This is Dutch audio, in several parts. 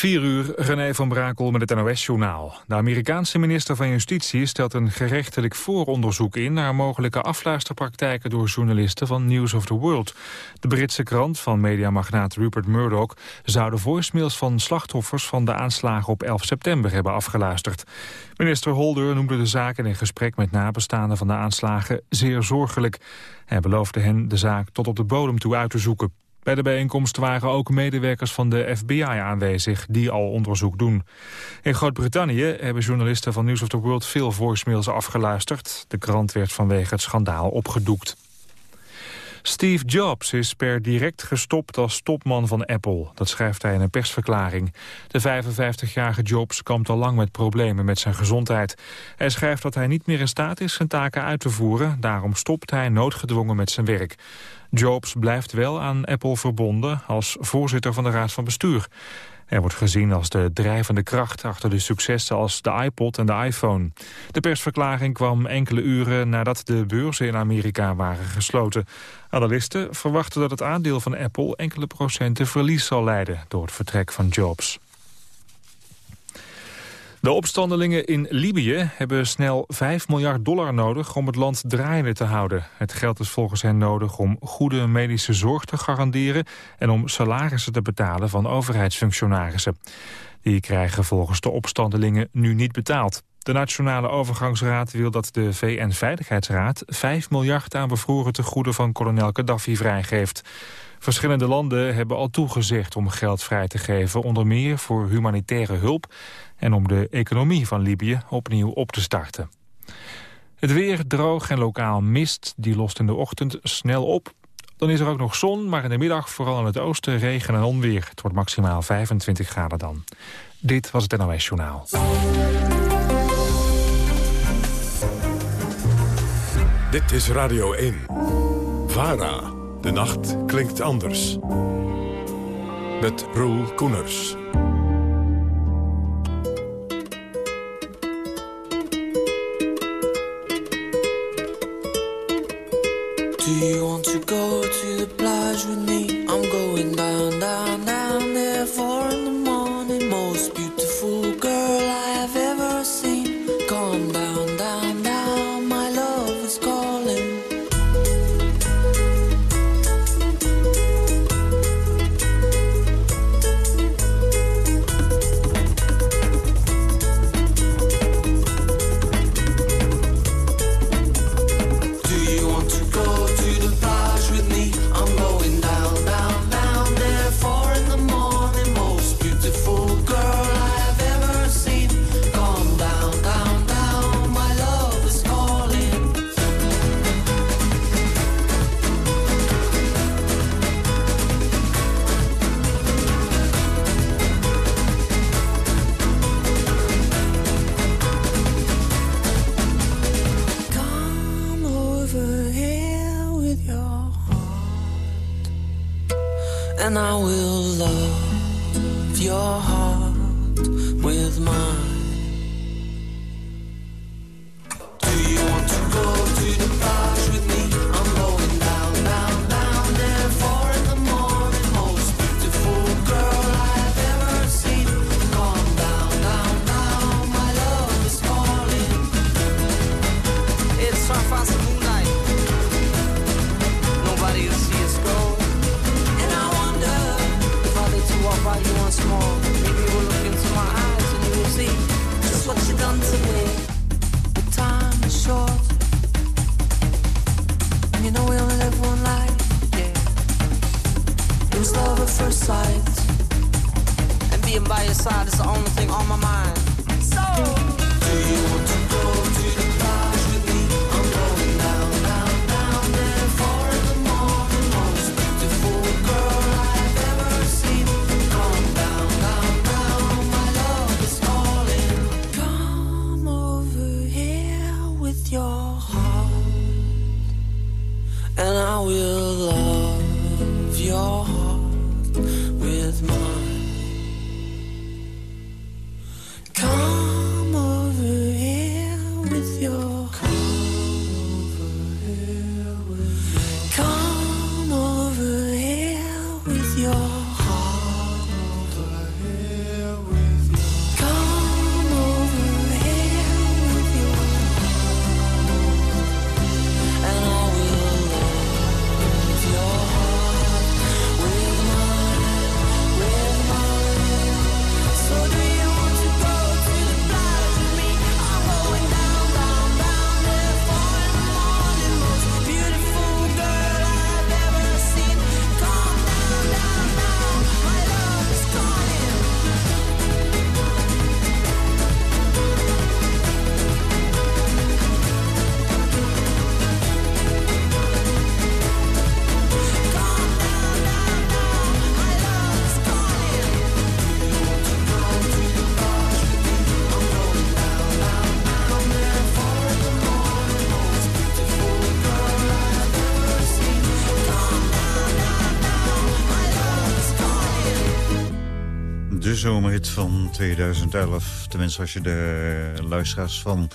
4 uur, René van Brakel met het NOS-journaal. De Amerikaanse minister van Justitie stelt een gerechtelijk vooronderzoek in... naar mogelijke afluisterpraktijken door journalisten van News of the World. De Britse krant van mediamagnaat Rupert Murdoch... zou de voicemails van slachtoffers van de aanslagen op 11 september hebben afgeluisterd. Minister Holder noemde de zaak in een gesprek met nabestaanden van de aanslagen zeer zorgelijk. Hij beloofde hen de zaak tot op de bodem toe uit te zoeken. Bij de bijeenkomst waren ook medewerkers van de FBI aanwezig die al onderzoek doen. In Groot-Brittannië hebben journalisten van News of the World veel voicemails afgeluisterd. De krant werd vanwege het schandaal opgedoekt. Steve Jobs is per direct gestopt als topman van Apple. Dat schrijft hij in een persverklaring. De 55-jarige Jobs kampt al lang met problemen met zijn gezondheid. Hij schrijft dat hij niet meer in staat is zijn taken uit te voeren. Daarom stopt hij noodgedwongen met zijn werk. Jobs blijft wel aan Apple verbonden als voorzitter van de Raad van Bestuur. Hij wordt gezien als de drijvende kracht achter de successen als de iPod en de iPhone. De persverklaring kwam enkele uren nadat de beurzen in Amerika waren gesloten. Analisten verwachten dat het aandeel van Apple enkele procenten verlies zal leiden door het vertrek van Jobs. De opstandelingen in Libië hebben snel 5 miljard dollar nodig om het land draaiende te houden. Het geld is volgens hen nodig om goede medische zorg te garanderen en om salarissen te betalen van overheidsfunctionarissen. Die krijgen volgens de opstandelingen nu niet betaald. De Nationale Overgangsraad wil dat de VN-veiligheidsraad 5 miljard aan bevroren tegoeden van kolonel Gaddafi vrijgeeft. Verschillende landen hebben al toegezegd om geld vrij te geven, onder meer voor humanitaire hulp en om de economie van Libië opnieuw op te starten. Het weer droog en lokaal mist, die lost in de ochtend snel op. Dan is er ook nog zon, maar in de middag vooral in het oosten regen en onweer. Het wordt maximaal 25 graden dan. Dit was het NOS Journaal. Dit is Radio 1. VARA. De nacht klinkt anders. Met Roel Koeners. Do you want to go to the plage with me? I'm going van 2011. Tenminste, als je de luisteraars van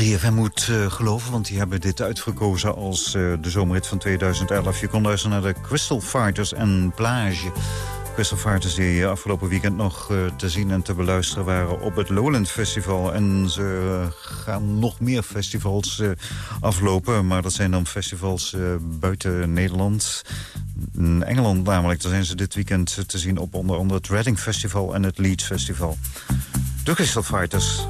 3FM moet uh, geloven. Want die hebben dit uitgekozen als uh, de zomerhit van 2011. Je kon luisteren naar de Crystal Fighters en Plage. Die afgelopen weekend nog uh, te zien en te beluisteren waren op het Lowland Festival. En ze gaan nog meer festivals aflopen. Maar dat zijn dan festivals buiten Nederland. In Engeland namelijk, daar zijn ze dit weekend te zien op onder andere het Reading Festival en het Leeds Festival. De Crystal Fighters.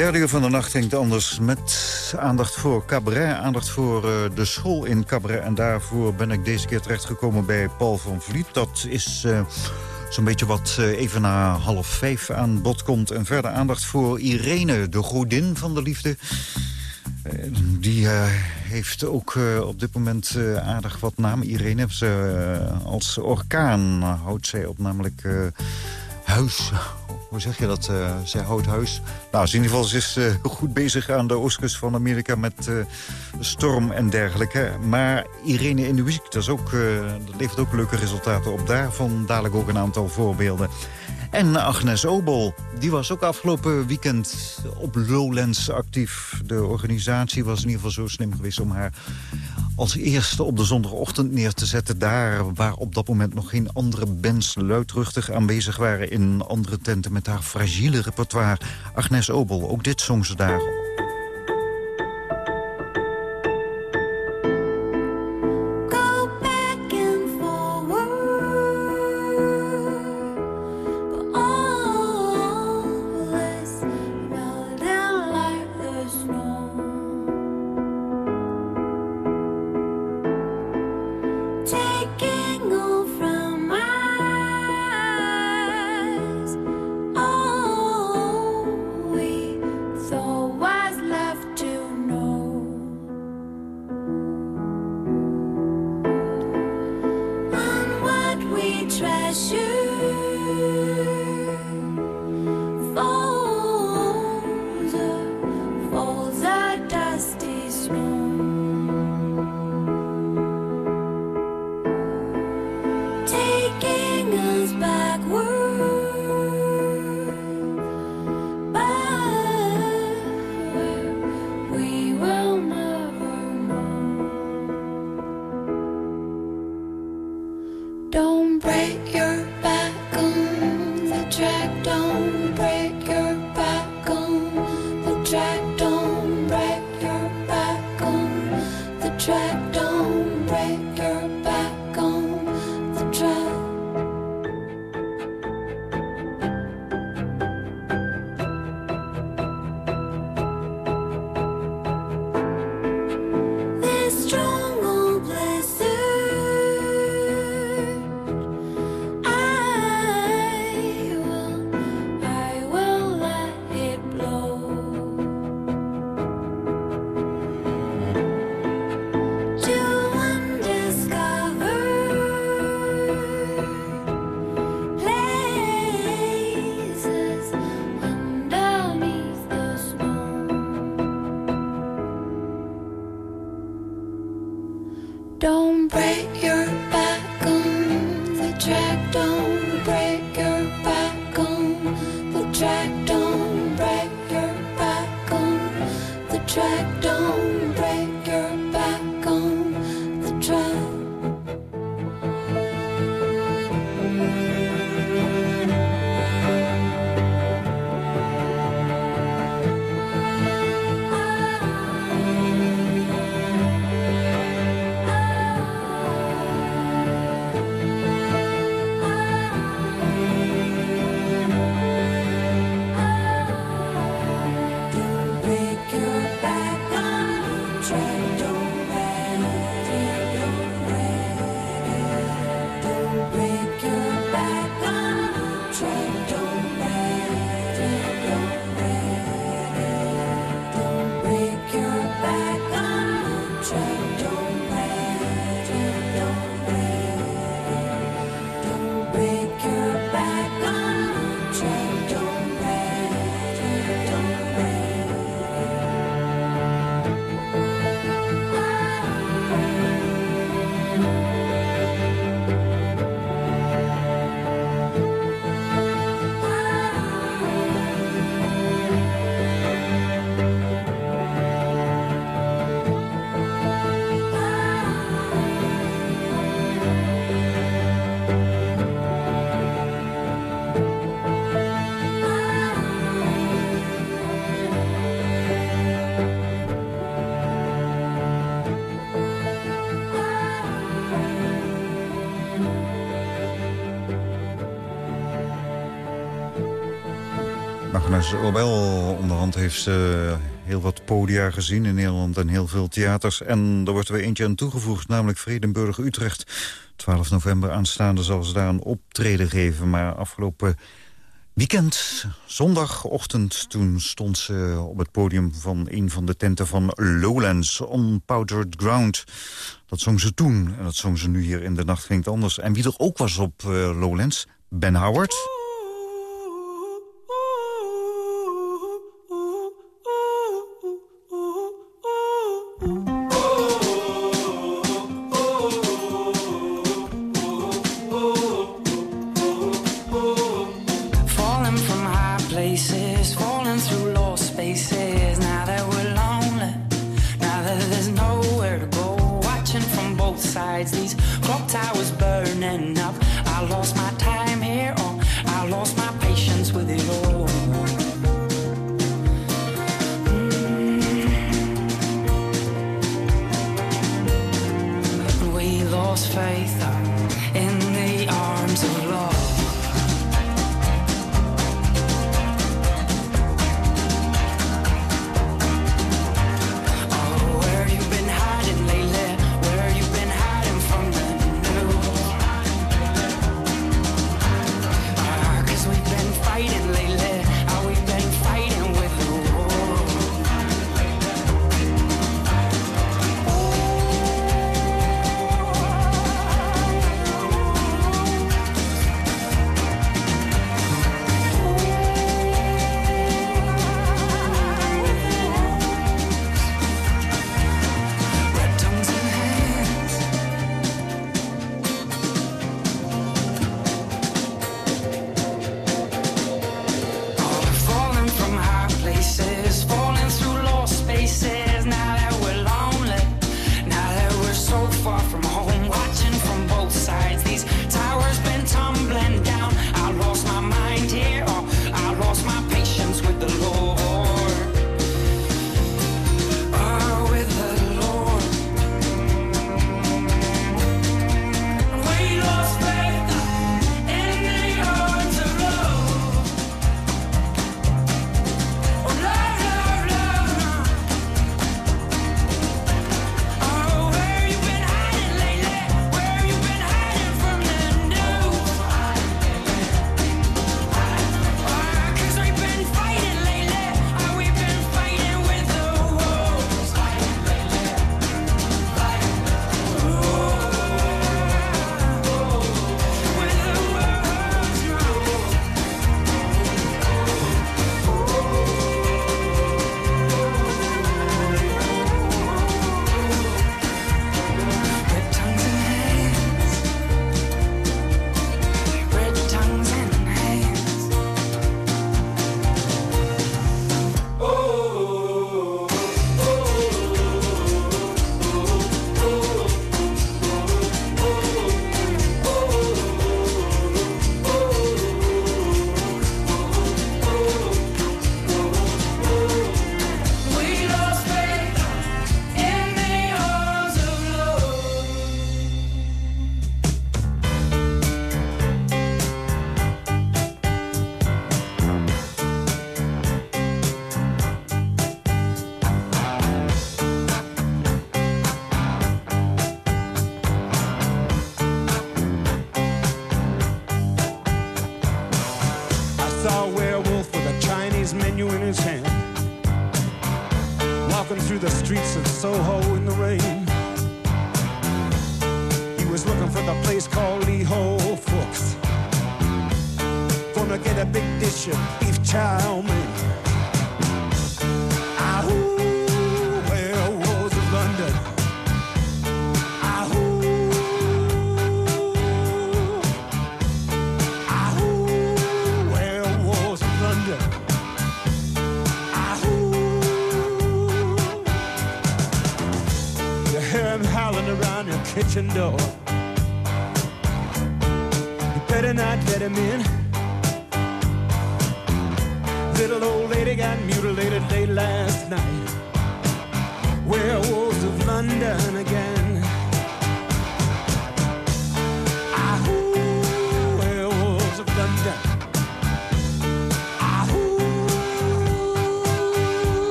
Derde uur van de nacht ging anders met aandacht voor cabaret. Aandacht voor uh, de school in cabaret. En daarvoor ben ik deze keer terechtgekomen bij Paul van Vliet. Dat is... Uh, Zo'n beetje wat uh, even na half vijf aan bod komt. En verder aandacht voor Irene, de godin van de liefde. Die heeft ook op dit moment aardig wat naam. Irene ze, als orkaan houdt zij op namelijk huis hoe zeg je dat? Uh, zij houdt huis. Nou, in ieder geval, ze is uh, goed bezig aan de oostkust van Amerika met uh, storm en dergelijke. Maar Irene in de muziek, dat, is ook, dat levert ook leuke resultaten op. Daarvan dadelijk ook een aantal voorbeelden. En Agnes Obol, die was ook afgelopen weekend op Lowlands actief. De organisatie was in ieder geval zo slim geweest om haar als eerste op de zondagochtend neer te zetten. Daar waar op dat moment nog geen andere bands luidruchtig aanwezig waren... in andere tenten met haar fragiele repertoire. Agnes Obel, ook dit zong ze daar zangeres oh, Onderhand heeft ze eh, heel wat podia gezien in Nederland en heel veel theaters. En er wordt er weer eentje aan toegevoegd, namelijk Vredenburg-Utrecht. 12 november aanstaande zal ze daar een optreden geven. Maar afgelopen weekend, zondagochtend, toen stond ze op het podium van een van de tenten van Lowlands, On Powdered Ground. Dat zong ze toen en dat zong ze nu hier in de nacht klinkt anders. En wie er ook was op eh, Lowlands, Ben Howard...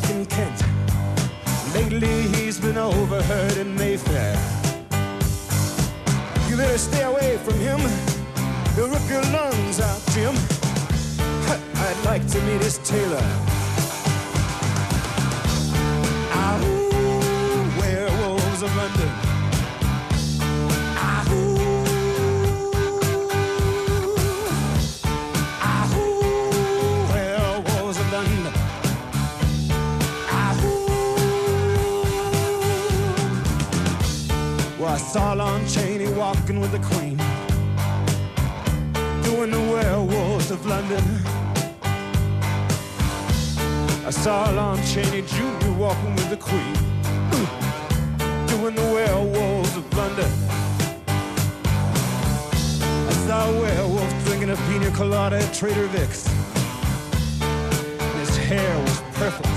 amok in Kent. Lately he's been overheard in Mayfair. You better stay away from him. He'll rip your lungs out, Jim. I'd like to meet his tailor. Saw Lon Chaney walking with the Queen, doing the werewolves of London. I saw Lon Chaney Jr. walking with the Queen, doing the werewolves of London. I saw a werewolf drinking a pina colada at Trader Vic's. His hair was perfect.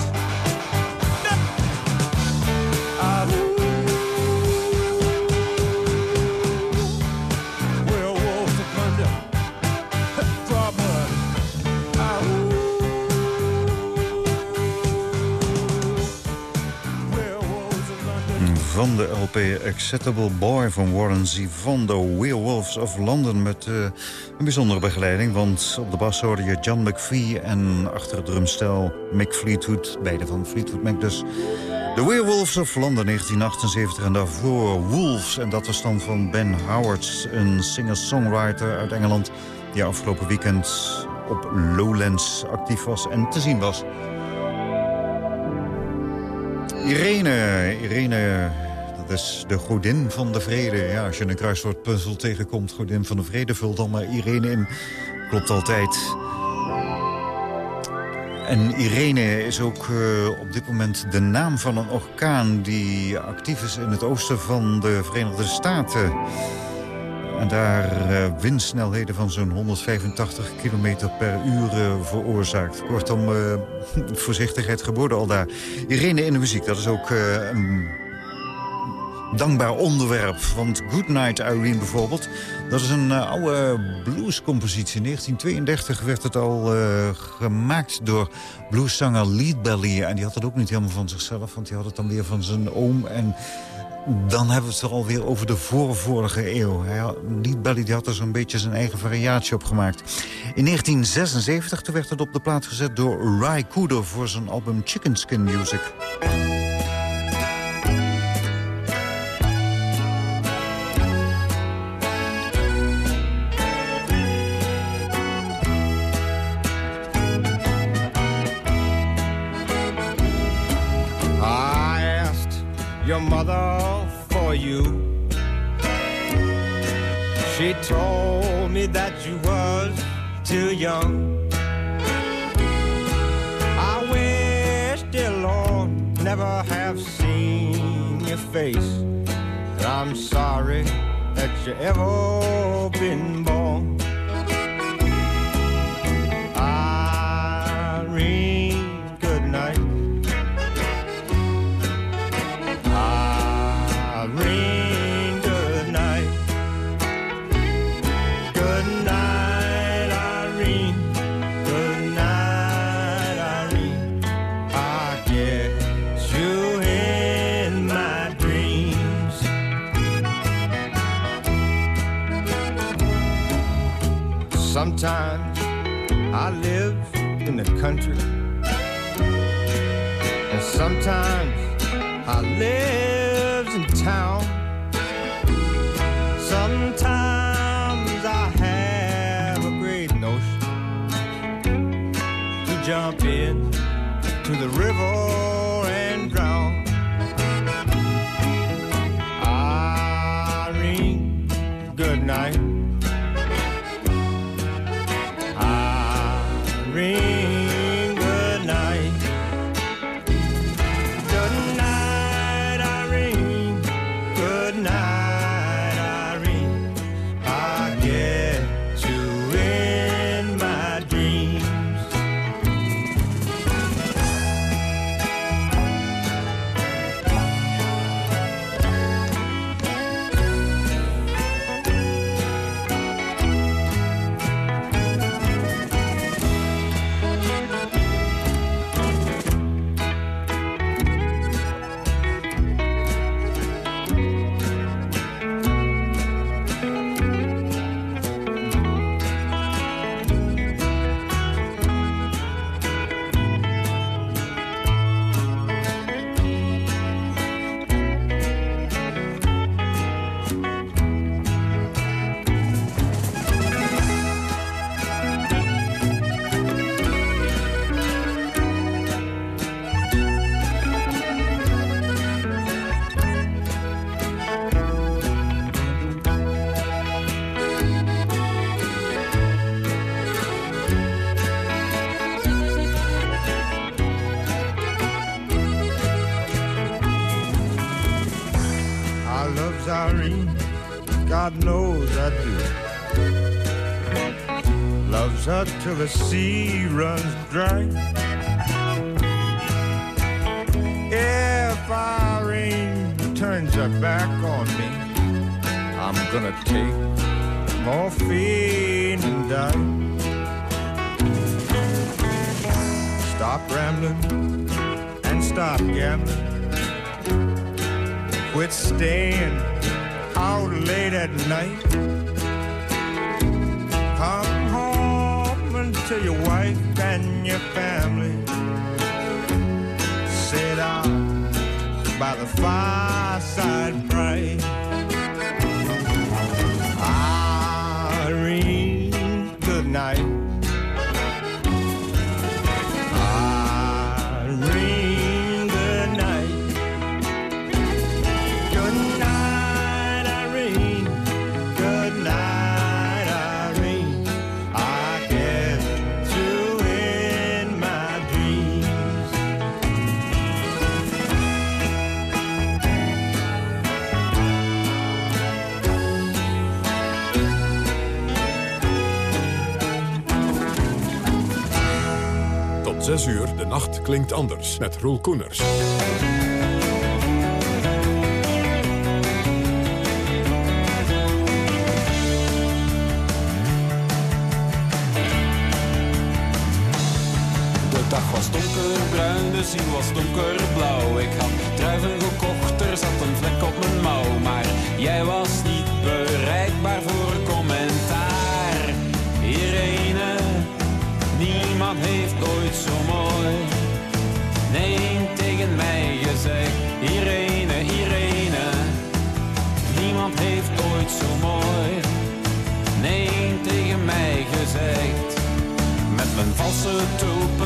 Van de LP Acceptable Boy van Warren The Werewolves of London... met eh, een bijzondere begeleiding, want op de bas hoorde je John McVie... en achter het drumstel Mick Fleetwood, beide van Fleetwood Mac dus... The Werewolves of London 1978 en daarvoor Wolves. En dat was dan van Ben Howard, een singer-songwriter uit Engeland... die afgelopen weekend op Lowlands actief was en te zien was. Irene, Irene, is de godin van de vrede. Ja, als je een kruiswoordpuzzel tegenkomt, godin van de vrede... vul dan maar Irene in. Klopt altijd. En Irene is ook eh, op dit moment de naam van een orkaan... die actief is in het oosten van de Verenigde Staten. En daar eh, windsnelheden van zo'n 185 km per uur eh, veroorzaakt. Kortom, voorzichtigheid geboden al daar. Irene in de muziek, dat is ook dankbaar onderwerp. Want Goodnight Irene bijvoorbeeld, dat is een eh, oude bluescompositie. In 1932 werd het al eh, gemaakt door blueszanger Leadbelly. En die had het ook niet helemaal van zichzelf, want die had het dan weer van zijn oom. En dan hebben we het er alweer over de voorvorige eeuw. Leadbelly die had er zo'n beetje zijn eigen variatie op gemaakt. In 1976 toen werd het op de plaat gezet door Ry Cooder voor zijn album Chicken Skin Music. Your mother for you. She told me that you was too young. I wish, dear Lord, never have seen your face. And I'm sorry that you ever been born. Till the sea runs dry. If Irene turns her back on me, I'm gonna take morphine and die. Stop rambling and stop gambling. Quit staying out late at night. Tell your wife and your family. Sit down by the fireside 6 uur, de nacht klinkt anders met Roel Koeners. De dag was donkerbruin, de zon was donkerblauw. Ik had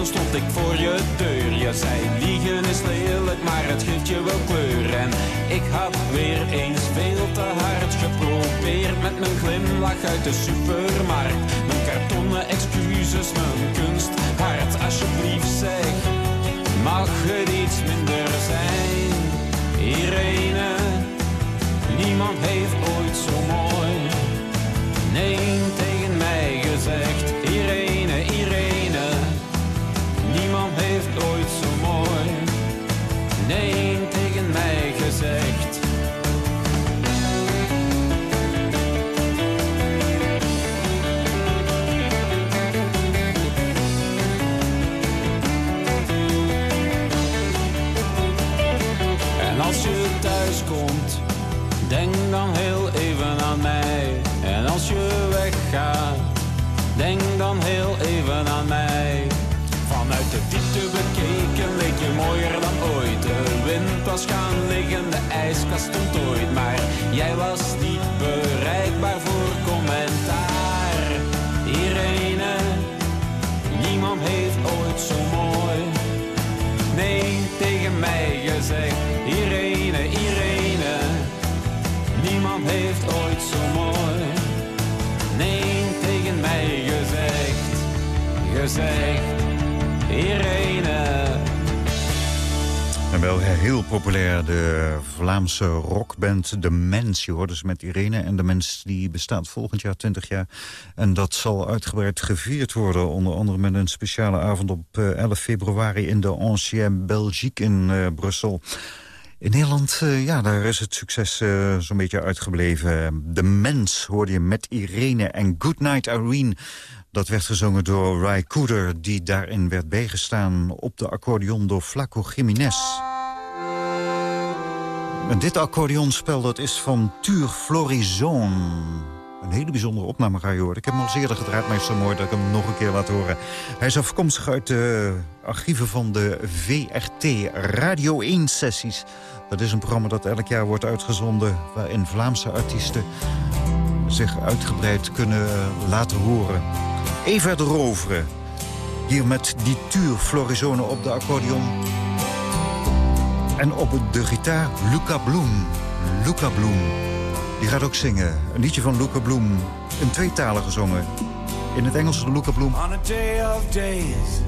stond ik voor je deur. Je zei liegen is lelijk, maar het geeft je wel kleur. En ik had weer eens veel te hard geprobeerd. Met mijn glimlach uit de supermarkt. Mijn kartonnen excuses, mijn kunst. Hart, alsjeblieft zeg. Mag het iets minder zijn? Irene, niemand heeft ooit zo mooi. Nee, denk dan heel even aan mij. En als je weggaat, denk dan heel even aan mij. Vanuit de diepte bekeken leek je mooier dan ooit. De wind was gaan liggen, de ijskast stond ooit. Maar jij was niet gezegd, Irene. En wel heel populair, de Vlaamse rockband De Mens. Je hoort dus met Irene en De Mens die bestaat volgend jaar 20 jaar. En dat zal uitgebreid gevierd worden. Onder andere met een speciale avond op eh, 11 februari in de Ancienne Belgique in eh, Brussel. In Nederland, eh, ja, daar is het succes eh, zo'n beetje uitgebleven. De Mens hoorde je met Irene en Goodnight Irene. Dat werd gezongen door Ray Cooder, die daarin werd bijgestaan op de accordeon door Flaco Jiménez. En dit accordeonspel dat is van Tuur Florison. Een hele bijzondere opname ga je horen. Ik heb hem al eerder gedraaid, maar is zo mooi dat ik hem nog een keer laat horen. Hij is afkomstig uit de archieven van de VRT Radio 1-sessies. Dat is een programma dat elk jaar wordt uitgezonden... waarin Vlaamse artiesten zich uitgebreid kunnen laten horen. Eva de Rovere, hier met die Tuur Florizone op de accordeon... En op de gitaar Luca Bloem. Luca Bloem. Die gaat ook zingen. Een liedje van Luca Bloem. In twee talen gezongen. In het Engels Luca Bloem. On a day of days,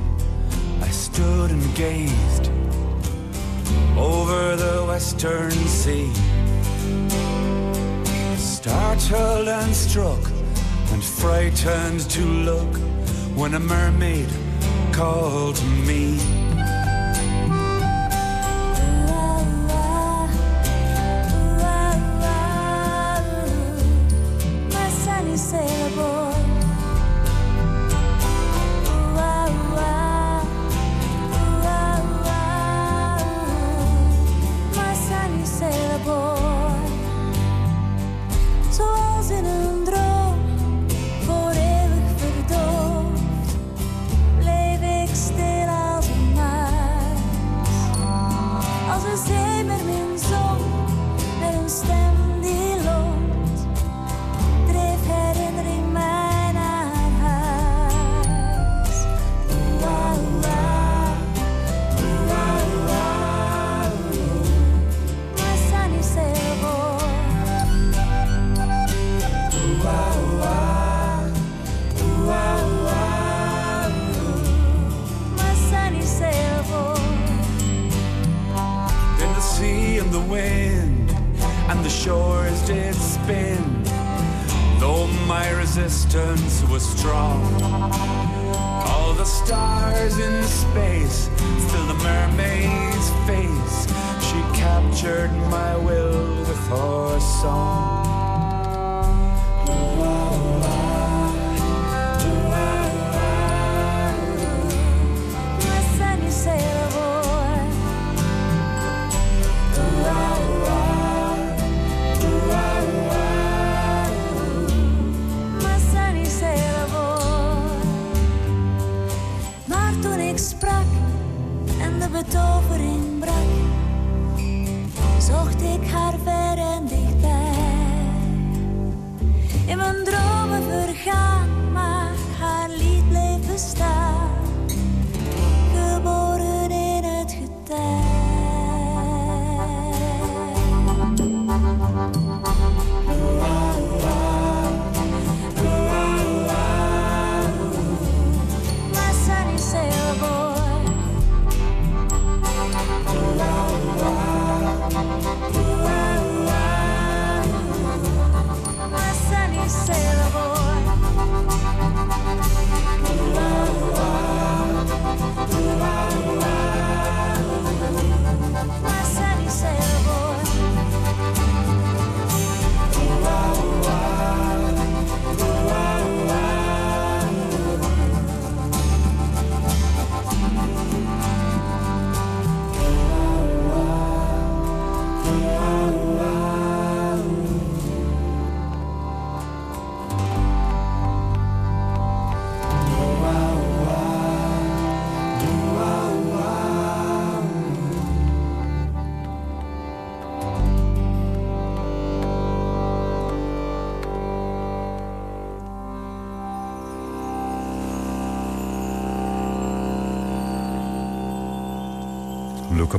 I stood and gazed. over the western sea. startled and struck and frightened to look when a mermaid called me. Shores did spin. Though my resistance was strong, all the stars in space, still the mermaid's face. She captured my will with her song.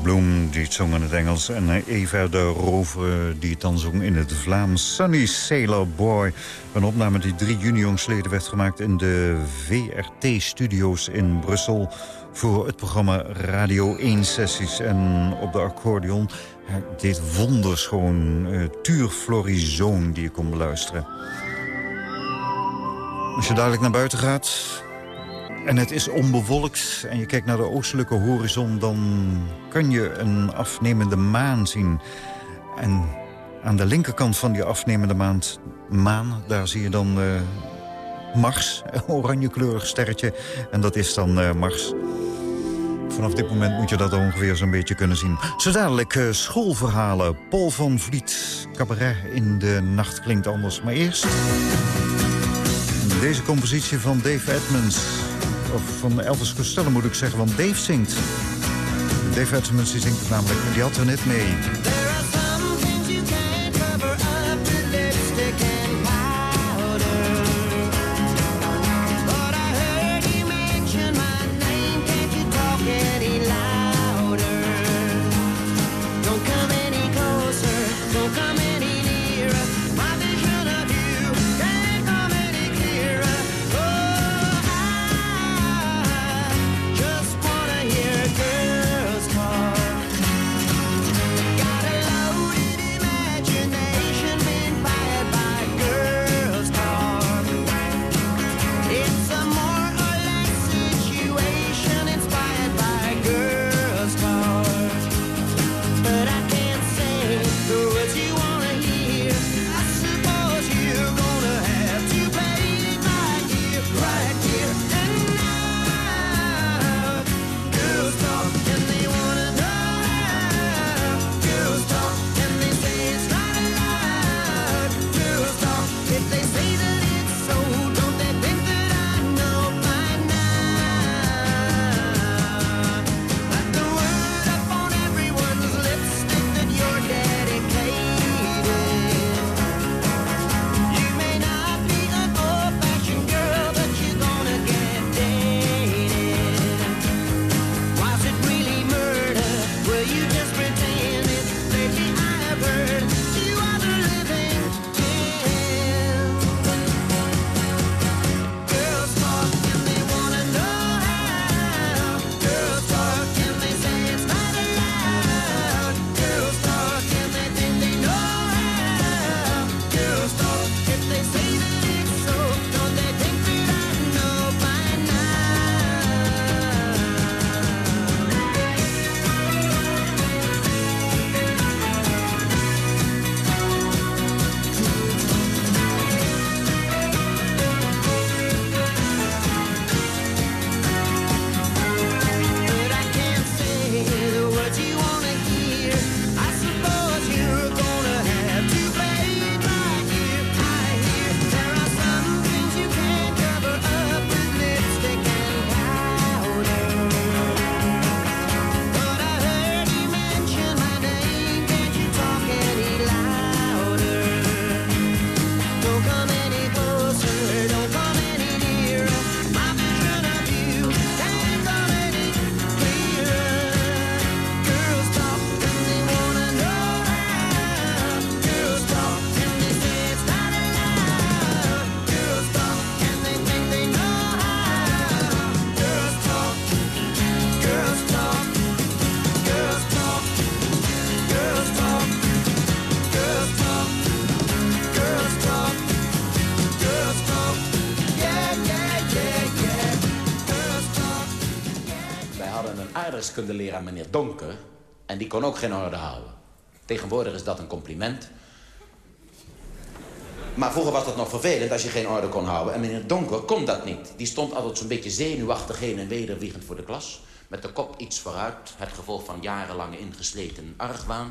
Bloem, die het zong in het Engels. En eh, Eva de Rover, die het dan zong in het Vlaams. Sunny Sailor Boy. Een opname die 3 juni jongstleden werd gemaakt... in de VRT-studio's in Brussel... voor het programma Radio 1-sessies. En op de accordeon hij deed wonders gewoon... Uh, Tuur Florizoon die je kon beluisteren. Als je dadelijk naar buiten gaat... En het is onbewolkt en je kijkt naar de oostelijke horizon... dan kan je een afnemende maan zien. En aan de linkerkant van die afnemende maand, maan... daar zie je dan uh, Mars, een oranjekleurig sterretje. En dat is dan uh, Mars. Vanaf dit moment moet je dat ongeveer zo'n beetje kunnen zien. Zo dadelijk uh, schoolverhalen. Paul van Vliet, cabaret in de nacht klinkt anders. Maar eerst deze compositie van Dave Edmonds of van Elvis Costello moet ik zeggen, want Dave zingt. Dave Edmonds zingt het namelijk, die had er net mee. Aardrijkskunde leren aan meneer Donker... en die kon ook geen orde houden. Tegenwoordig is dat een compliment. Maar vroeger was dat nog vervelend als je geen orde kon houden. En meneer Donker kon dat niet. Die stond altijd zo'n beetje zenuwachtig heen en weder wiegend voor de klas. Met de kop iets vooruit. Het gevolg van jarenlange ingesleten argwaan.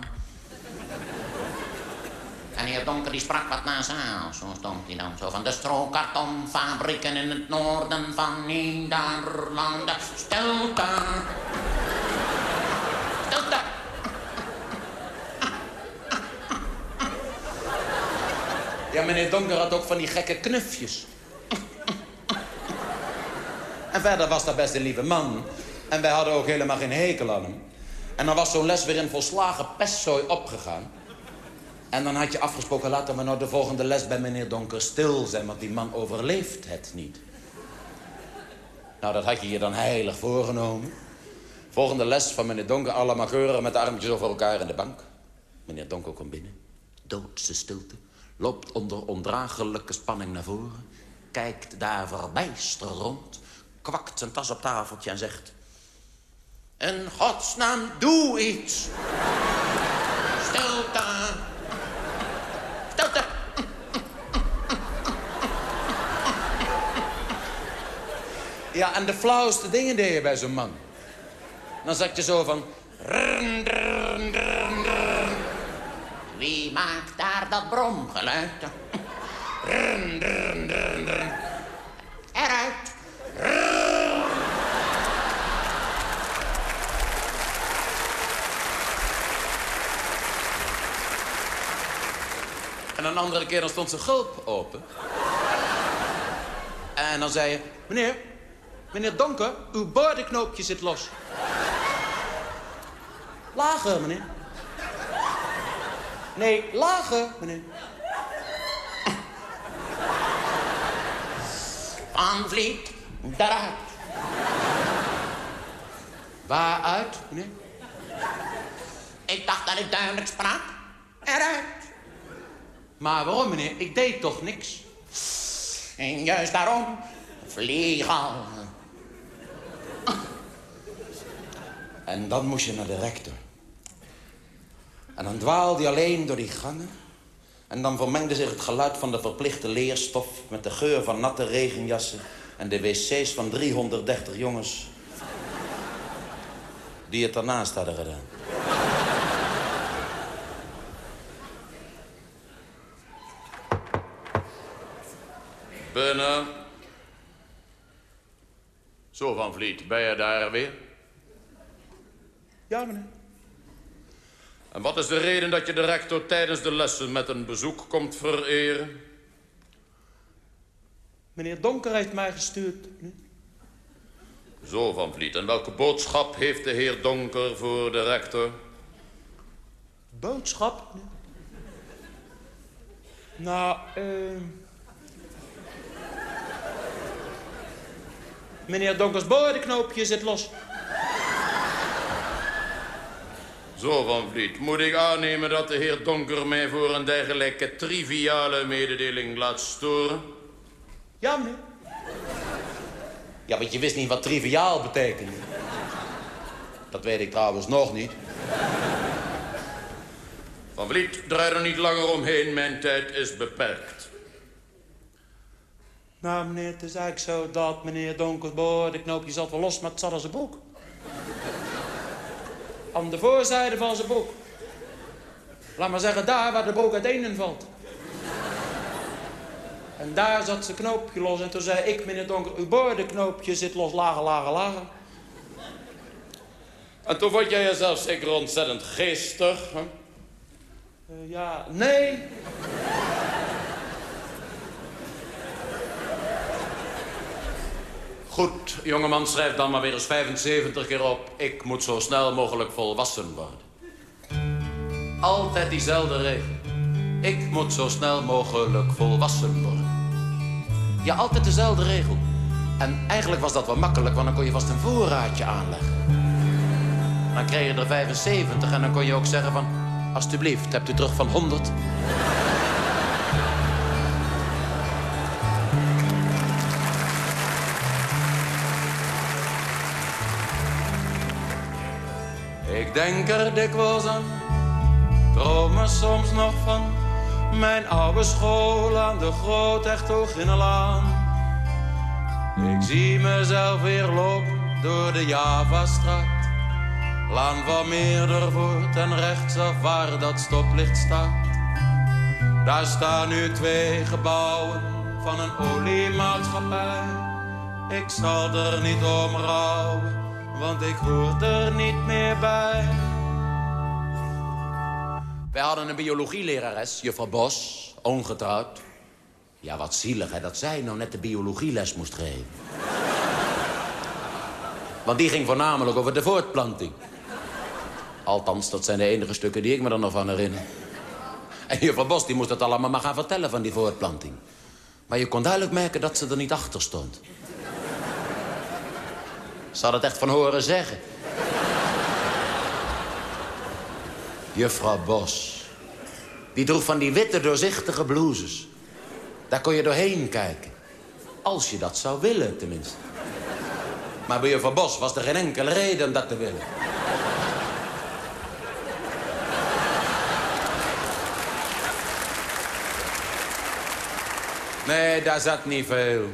En heer Donker die sprak wat nasaal. Zo stond hij dan zo van de strokartonfabrieken in het noorden van Nederland. Stilte. Stilte. Ja, meneer Donker had ook van die gekke knufjes. En verder was dat best een lieve man. En wij hadden ook helemaal geen hekel aan hem. En dan was zo'n les weer in volslagen pestzooi opgegaan. En dan had je afgesproken, laten we nou de volgende les bij meneer Donker stil zijn, want die man overleeft het niet. Nou, dat had je je dan heilig voorgenomen. Volgende les van meneer Donker, allemaal keurig met de armpjes over elkaar in de bank. Meneer Donker komt binnen, doodse stilte, loopt onder ondraaglijke spanning naar voren, kijkt daar verbijsterd rond, kwakt zijn tas op tafeltje en zegt... In godsnaam, doe iets! Stilte! Ja, en de flauwste dingen deed je bij zo'n man. Dan zat je zo van... Wie maakt daar dat bromgeluid? Eruit! En een andere keer dan stond zijn gulp open. En dan zei je... Meneer, meneer Donker, uw boordenknoopje zit los. Lager, meneer. Nee, lager, meneer. Van Vliet, daaruit. Waaruit, meneer? Ik dacht dat ik duidelijk sprak. Eruit. Maar waarom, meneer? Ik deed toch niks? En juist daarom vlieg al. En dan moest je naar de rector. En dan dwaalde hij alleen door die gangen. En dan vermengde zich het geluid van de verplichte leerstof... met de geur van natte regenjassen... en de wc's van 330 jongens... die het daarnaast hadden gedaan. Binnen. Zo, Van Vliet, ben je daar weer? Ja, meneer. En wat is de reden dat je de rector tijdens de lessen met een bezoek komt vereren? Meneer Donker heeft mij gestuurd. meneer. Zo, Van Vliet, en welke boodschap heeft de heer Donker voor de rector? Boodschap? meneer? Nou, eh... Meneer Donkers boordenknoopje zit los. Zo, Van Vliet, moet ik aannemen dat de heer Donker mij voor een dergelijke triviale mededeling laat storen? Ja, meneer. Ja, want je wist niet wat triviaal betekende. Dat weet ik trouwens nog niet. Van Vliet, draai er niet langer omheen, mijn tijd is beperkt. Nou, meneer, het is eigenlijk zo dat meneer Donkers boordenknoopje zat wel los, maar het zat aan zijn broek. Aan de voorzijde van zijn broek. Laat maar zeggen, daar waar de broek uiteen valt. En daar zat zijn knoopje los. En toen zei ik, meneer Donker, uw boordenknoopje zit los, lager, lager, lager. En toen vond jij jezelf zeker ontzettend geestig, hè? Eh, ja, nee. Goed, jongeman, schrijf dan maar weer eens 75 keer op. Ik moet zo snel mogelijk volwassen worden. Altijd diezelfde regel. Ik moet zo snel mogelijk volwassen worden. Ja, altijd dezelfde regel. En eigenlijk was dat wel makkelijk, want dan kon je vast een voorraadje aanleggen. Dan kreeg je er 75 en dan kon je ook zeggen van... Alsjeblieft, hebt u terug van 100? Ik denk er dikwijls aan, droom soms nog van mijn oude school aan de Groot Echthoginnelaan. Ik zie mezelf weer lopen door de Javastraat. Laan van Meerdervoort en rechtsaf waar dat stoplicht staat. Daar staan nu twee gebouwen van een oliemaatschappij. Ik zal er niet om rouwen, want ik hoor er niet meer bij. Wij hadden een biologielerares, juffrouw Bos, ongetrouwd. Ja, wat zielig hè, dat zij nou net de biologieles moest geven. Want die ging voornamelijk over de voortplanting. Althans, dat zijn de enige stukken die ik me er nog van herinner. En juffrouw Bos die moest het allemaal maar gaan vertellen van die voortplanting. Maar je kon duidelijk merken dat ze er niet achter stond. Ze had het echt van horen zeggen. Juffrouw Bos. Die droeg van die witte doorzichtige blouses. Daar kon je doorheen kijken. Als je dat zou willen, tenminste. Maar bij juffrouw Bos was er geen enkele reden om dat te willen. Nee, daar zat niet veel.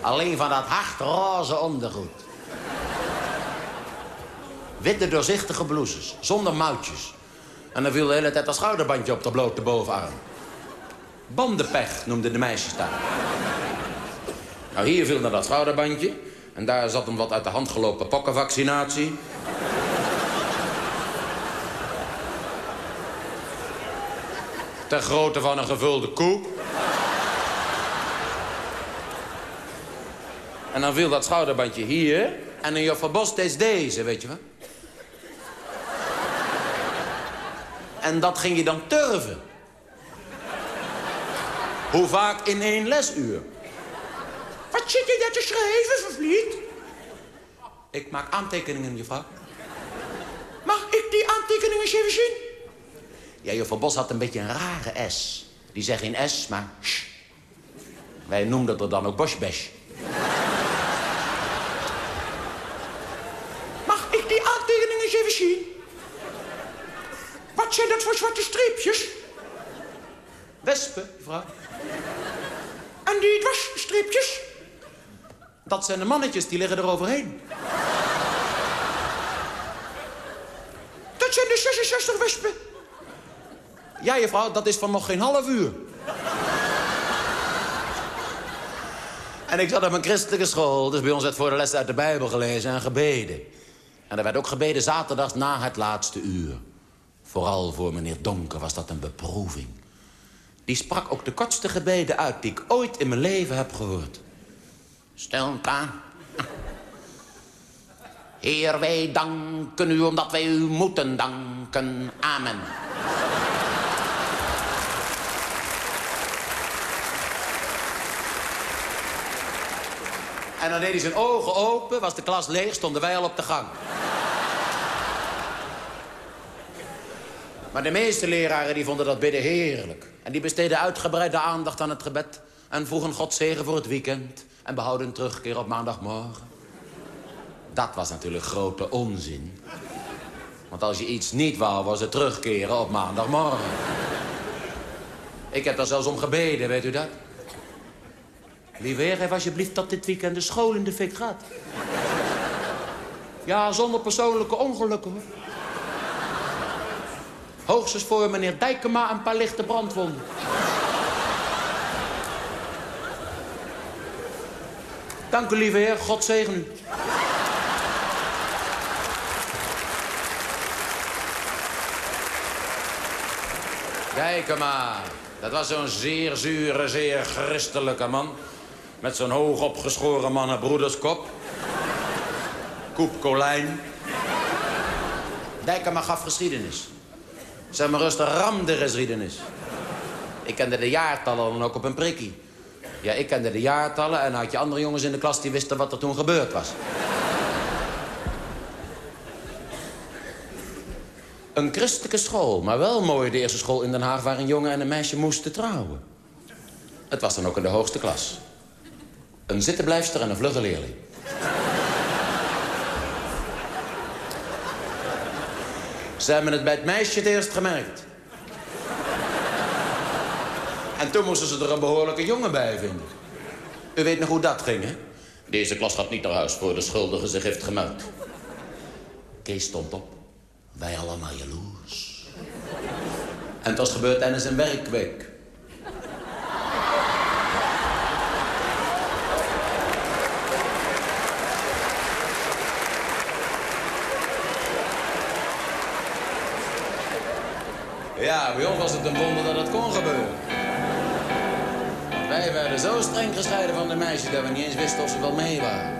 Alleen van dat hardroze ondergoed. Witte doorzichtige blouses, zonder mouwtjes. En dan viel de hele tijd een schouderbandje op de blote bovenarm. Bandenpech noemden de meisjes dat. Nou, hier viel dan dat schouderbandje. En daar zat een wat uit de hand gelopen pokkenvaccinatie. Ter grootte van een gevulde koe. En dan viel dat schouderbandje hier. En in juffrouw Bos steeds deze, weet je wel. En dat ging je dan turven. Hoe vaak in één lesuur? Wat zit je daar te schrijven, vervliet? Ik maak aantekeningen, juffrouw. Mag ik die aantekeningen eens even zien? Ja, juffrouw Bos had een beetje een rare S. Die zegt geen S, maar sh. Wij noemden het dan ook Boschbesch. Mag ik die aantekeningen eens even zien? Wat zijn dat voor zwarte streepjes? Wespen, mevrouw. En die dwarsstreepjes? Dat zijn de mannetjes, die liggen er overheen. Dat zijn de 66 wespen. Ja, juffrouw, dat is van nog geen half uur. En ik zat op een christelijke school, dus bij ons werd voor de les uit de Bijbel gelezen en gebeden. En er werd ook gebeden zaterdags na het laatste uur. Vooral voor meneer Donker was dat een beproeving. Die sprak ook de kortste gebeden uit die ik ooit in mijn leven heb gehoord. Stil, aan. Heer, wij danken u omdat wij u moeten danken. Amen. En dan deed hij zijn ogen open, was de klas leeg, stonden wij al op de gang. Maar de meeste leraren die vonden dat bidden heerlijk. En die besteden uitgebreide aandacht aan het gebed. En vroegen God zegen voor het weekend. En behouden terugkeer op maandagmorgen. Dat was natuurlijk grote onzin. Want als je iets niet wou, was het terugkeren op maandagmorgen. Ik heb daar zelfs om gebeden, weet u dat? Lieve geef alsjeblieft dat dit weekend de school in de fik gaat. Ja, zonder persoonlijke ongelukken, hoor. Hoogstens voor meneer Dijkema een paar lichte brandwonden. Dank u, lieve heer. God zegen u. Dijkema, dat was zo'n zeer zure, zeer christelijke man. Met zo'n hoog opgeschoren mannenbroederskop. Koep Colijn. Dijkema gaf geschiedenis. Zeg maar rustig, ram de geschiedenis. Ik kende de jaartallen dan ook op een prikkie. Ja, ik kende de jaartallen en had je andere jongens in de klas die wisten wat er toen gebeurd was. Een christelijke school, maar wel mooi de eerste school in Den Haag... waar een jongen en een meisje moesten trouwen. Het was dan ook in de hoogste klas. Een zittenblijfster en een vlugge leerling. Ze hebben het bij het meisje het eerst gemerkt. En toen moesten ze er een behoorlijke jongen bij vinden. U weet nog hoe dat ging, hè? Deze klas gaat niet naar huis voor de schuldige zich heeft gemeld. Kees stond op. Wij allemaal jaloers. En het was gebeurd tijdens een werkweek. Ja, bij ons was het een wonder dat het kon gebeuren. Wij werden zo streng gescheiden van de meisjes dat we niet eens wisten of ze wel mee waren.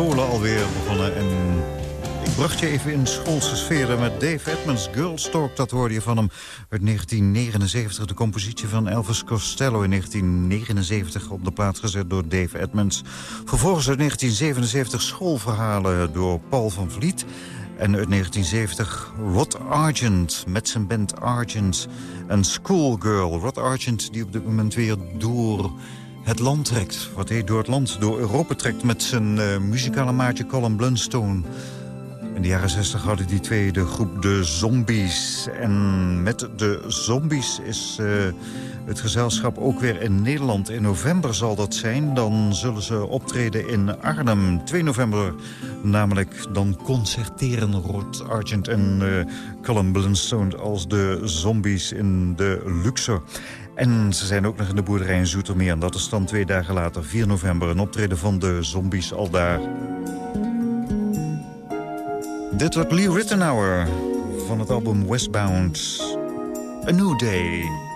Scholen alweer begonnen. En ik bracht je even in schoolse sferen met Dave Edmonds. Girls Talk, dat hoorde je van hem uit 1979. De compositie van Elvis Costello in 1979 op de plaats gezet door Dave Edmonds. Vervolgens uit 1977 schoolverhalen door Paul van Vliet. En uit 1970 Rod Argent met zijn band Argent. En Schoolgirl. Rod Argent die op dit moment weer door het land trekt. Wat heet door het land, door Europa trekt met zijn eh, muzikale maatje Colin Blunstone. In de jaren 60 hadden die twee de groep De Zombies. En met De Zombies is eh, het gezelschap ook weer in Nederland. In november zal dat zijn. Dan zullen ze optreden in Arnhem. 2 november namelijk. Dan concerteren Rod Argent en uh, Colin Blunstone als De Zombies in de Luxor. En ze zijn ook nog in de boerderij in Zoetermeer. En dat is dan twee dagen later, 4 november, een optreden van de zombies al daar. Dit wordt Lee Rittenauer van het album Westbound. A New Day.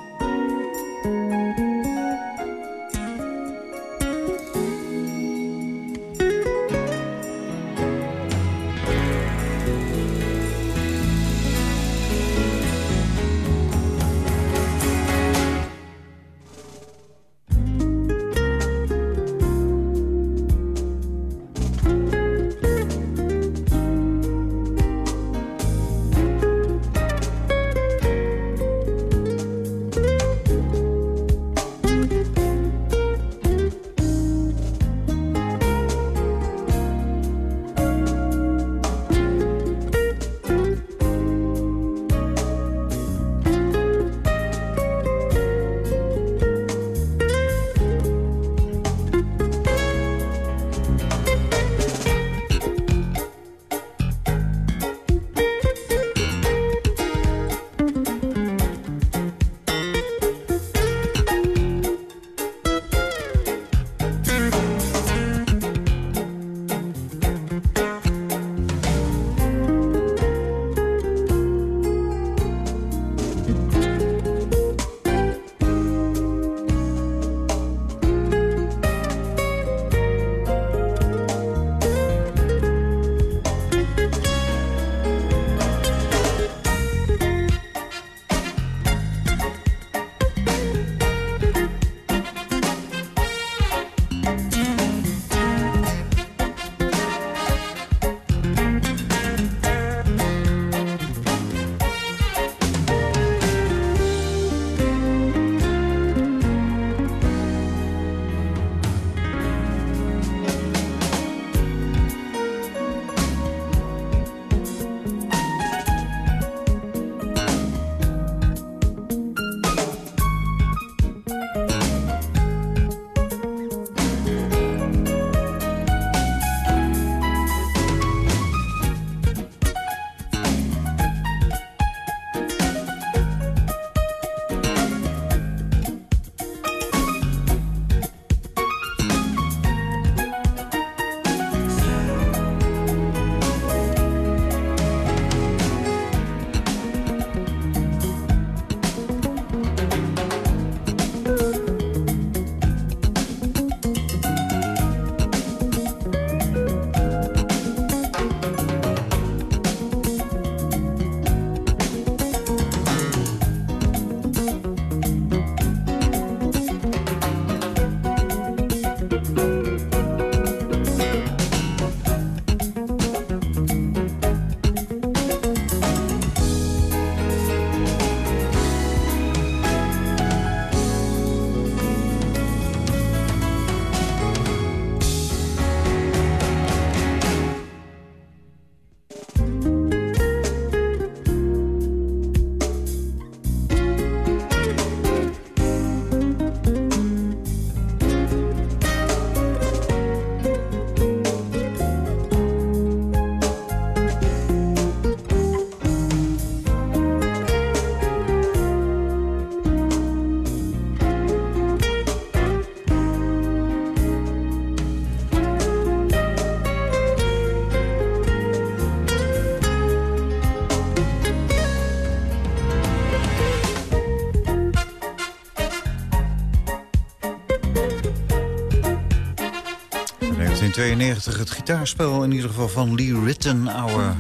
1992 het gitaarspel in ieder geval van Lee Rittenauer.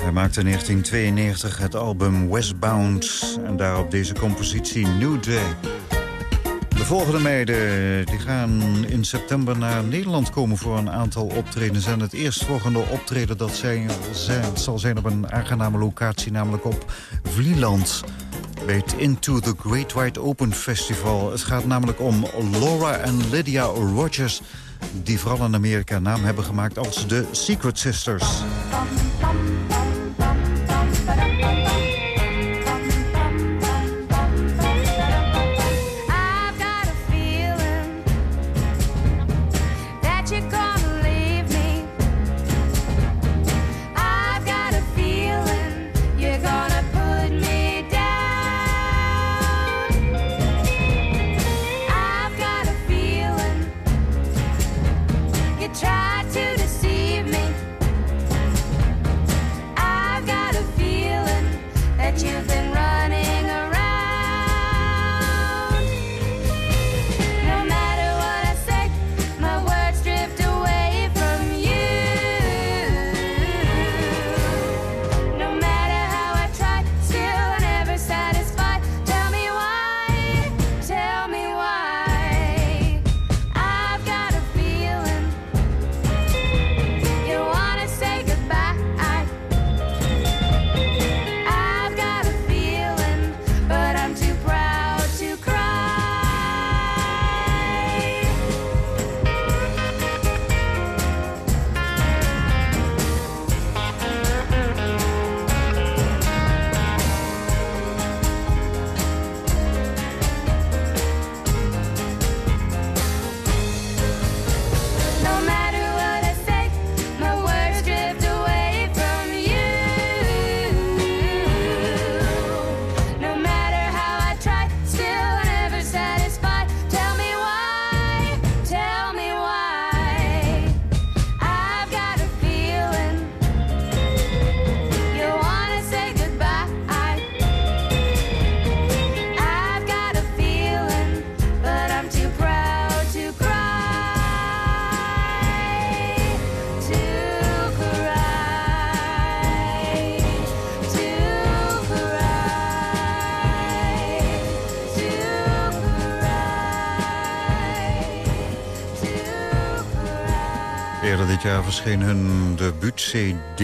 Hij maakte in 1992 het album Westbound en daarop deze compositie New Day. De volgende meiden die gaan in september naar Nederland komen voor een aantal optredens. En het eerstvolgende optreden dat zijn, zijn, zal zijn op een aangename locatie, namelijk op Vlieland. Bij het Into the Great Wide Open Festival. Het gaat namelijk om Laura en Lydia Rogers... die vooral in Amerika naam hebben gemaakt als de Secret Sisters. Verscheen hun debuut-cd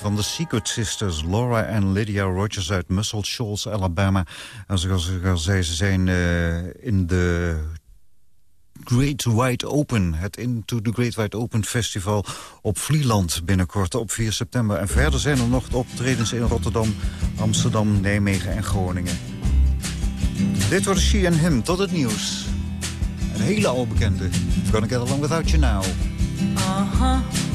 van de Secret Sisters... Laura en Lydia Rogers uit Muscle Shoals, Alabama. En zoals ik al zei, ze zijn eh, in de Great Wide Open. Het Into the Great Wide Open Festival op Vlieland binnenkort op 4 september. En verder zijn er nog optredens in Rotterdam, Amsterdam, Nijmegen en Groningen. Dit wordt She and Him, tot het nieuws. Een hele al bekende. Gonna Get Along Without You Now. Uh huh.